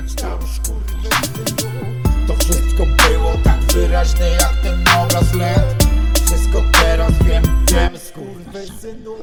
jechać tam skurwysynu To wszystko było tak wyraźne jak ten obraz LED Wszystko teraz wiem, wiem skurwysynu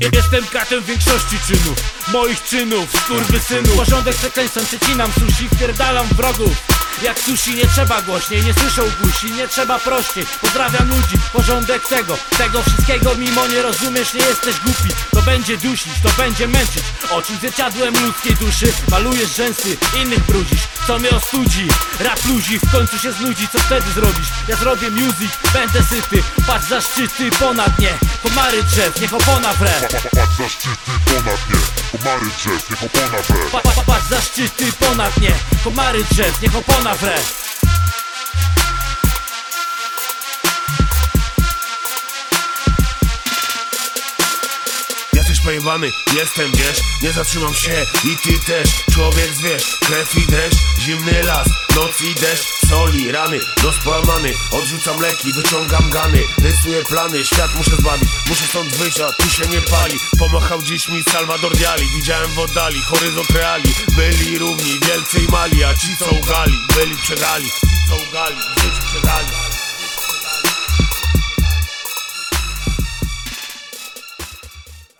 Jestem katem większości czynów Moich czynów, skurwysynu Porządek przekleństwem przecinam sushi Wpierdalam wrogów. Jak sushi nie trzeba głośniej, nie słyszą gusi, nie trzeba prościej. Pozdrawiam ludzi, porządek tego, tego wszystkiego Mimo nie rozumiesz, nie jesteś głupi. To będzie dusić, to będzie męczyć. Oczym zwierciadłem ludzkiej duszy Malujesz rzęsy, innych brudzisz Co mnie ostudzi, rap luzi W końcu się znudzi, co wtedy zrobisz? Ja zrobię music, będę syty Patrz za szczyty ponad nie. Komary drzew, niech opona wre Patrz za szczyty ponad nie Komary drzew, niech opona wre. Pa, pa, patrz za szczyty ponad nie Komary drzew, niech opona wre pojebany, jestem, wiesz Nie zatrzymam się i ty też. Człowiek zwierz, krew i deszcz Zimny las, noc i deszcz Soli, rany, rozpołamany Odrzucam leki, wyciągam gany Rysuję plany, świat muszę zbawić. Muszę stąd wyjść, a tu się nie pali. Pomachał dziś mi Salvador Diali Widziałem w oddali, horyzont reali. Byli równi, wielcy i mali A ci co ugali, byli przegrali. Ci co ugali, przegrali